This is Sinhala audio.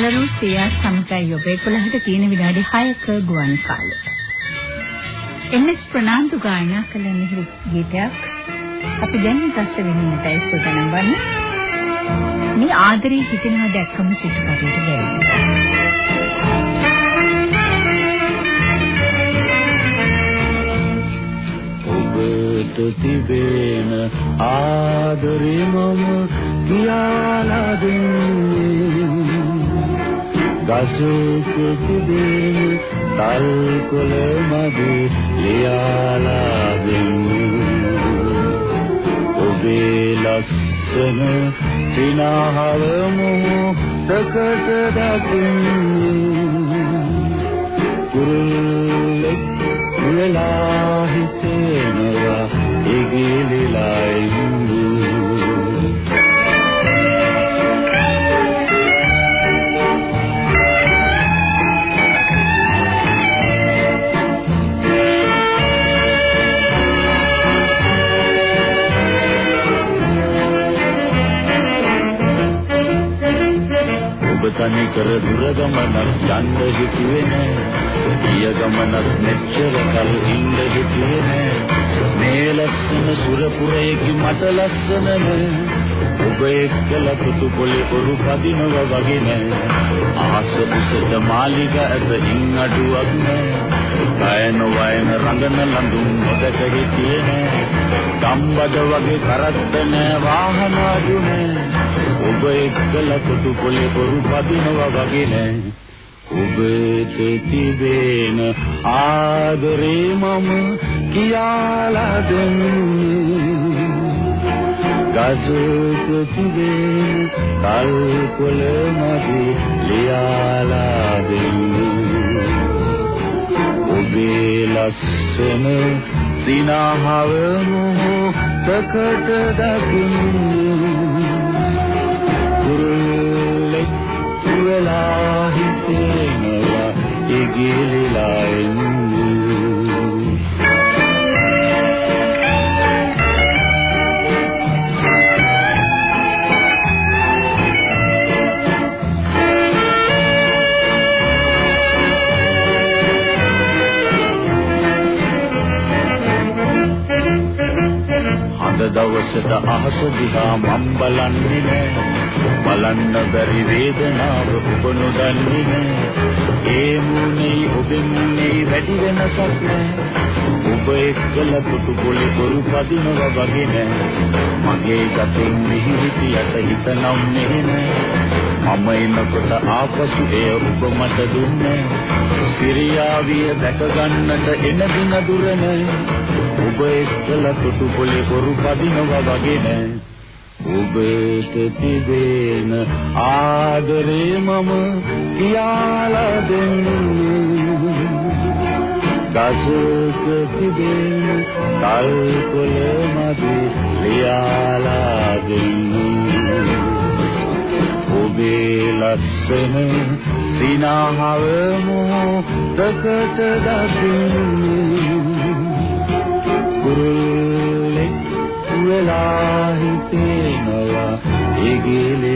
සියා සමගයි ඔබ 11ට තියෙන විනාඩි 6ක ගුවන් කාලය. එම්.එස්. ප්‍රනාන්දු ගායනා කළ මිහිරි ගීතයක් අපි දැන් රස විඳින්නටයි සූදානම් වන්නේ. මේ ආදරේ හිතෙනවා දැක්කම චිත්‍රපටයට ගැලෙනවා. තිබෙන ආදරේ මම කියාලා දෙන්නේ ගසක තිබෙන තල් කොළ මගේ ලියාලා දෙන්නේ ඔබේ ලස්සන සිනහව මොහොතකට දකින්නේ කුරුල්ලෙක් වෙලා හිතෙනවා තනි කර දුර ගමනක් යන්න හිතුවේ නෑ. ගිය ගමනක් මෙච්චර කල් ඉන්න හිතුවේ නෑ. මේ ලස්සන සුරපුරයේ මට ලස්සන නෑ ඔබ එක්කල පුතු පොලේ ඔරු පදිනව වගේ නෑ. ආස පුසට මාලිග ඇත ඉන් අඩුවක් නෑ. ගයන වයන රඟන ලඳුන් නොදක හිටියේ නෑ. ගම්බද වගේ කරත්ත නෑ වාහන අඩු නෑ. ඔබ එක්කල කොටු පොලේ බොරු පදිනවා වගේ නෑ. ඔබට තිබෙන ආදරේ මම කියාලා දෙන්නේ. ගසක තිබෙන කල් කොළ මගේ ලියාලා දෙන්නේ. ඔබේ ලස්සන සිනහව මොහොතකට දකින්නේ. කුරුල්ලෙක් වෙලා හිතෙනවා ඉගිලිලා එන්නේ. දවසට අහස දිහා මම් බලන්නේ නෑ. බලන්න බැරි වේදනාව ඔබ නොදන්නේ නෑ. ඒ මුනේ ඔබෙන් මුනේ වැඩි වෙනසක් නෑ. ඔබ එක්කල පුතු පොලේ බොරු පදිනවා වගේ නෑ. මගේ ගතෙන් මිහිරිතියට හිත නම් නෑ. මම එනකොට ආපසු එය ඔබ මට දුන්නේ සිරියාවිය දැක ගන්නට එන දින දුර නෑ. ඔබ එක්කල තුටු පොලේ බොරු පදිනවා වගේ නෑ. ඔබට තිබෙන ආදරේ මම කියාලා දෙන්නේ. දසක තිබෙන තල් කොළ මදි ලියාලා දෙන්නේ. ඔබේ ලස්සන සිනහව මොහොතකට දකින්නේ. ಗೆಲೆ